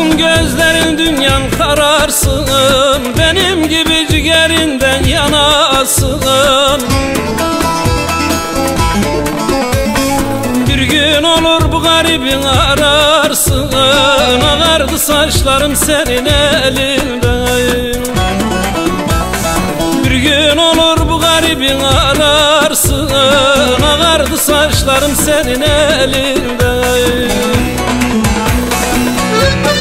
olsun gözlerin dünyan kararsın Benim gibi ciğerinden yanasın Bir gün olur bu garibin ararsın Ağardı saçlarım senin elinden Bir gün olur bu garibin ararsın Ağardı saçlarım senin elinden Thank you.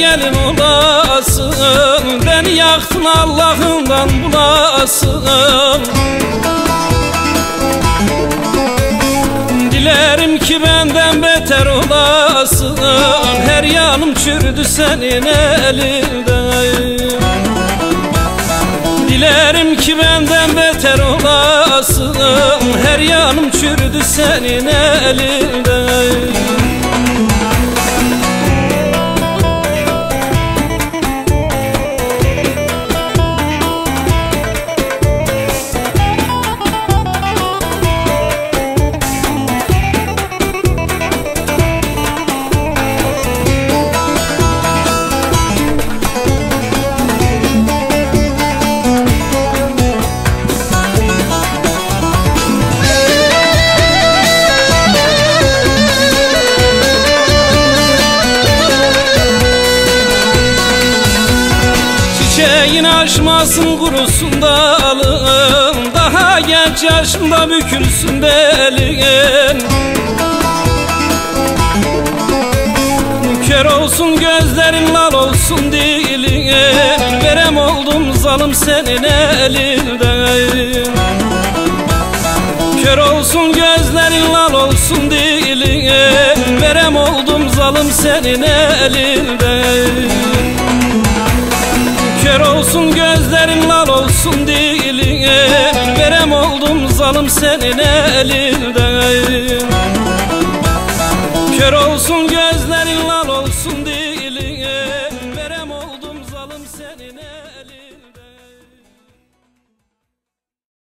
Gelin olasın. Beni yaktın Allah'ından bulasın. Dilerim ki benden beter olasın. Her yanım çürüdü senin elinden. Dilerim ki benden beter olasın. Her yanım çürüdü senin elinden Çiçeğin açmasın kurusun dalın Daha genç yaşımda bükülsün belin. Kör olsun gözlerin lal olsun dilin. Verem oldum zalim senin elinden. Kör olsun gözlerin lal olsun dilin. Verem oldum zalim senin elinden olsun gözlerin lal olsun dilin Verem oldum zalim senin elinden Kör olsun gözlerin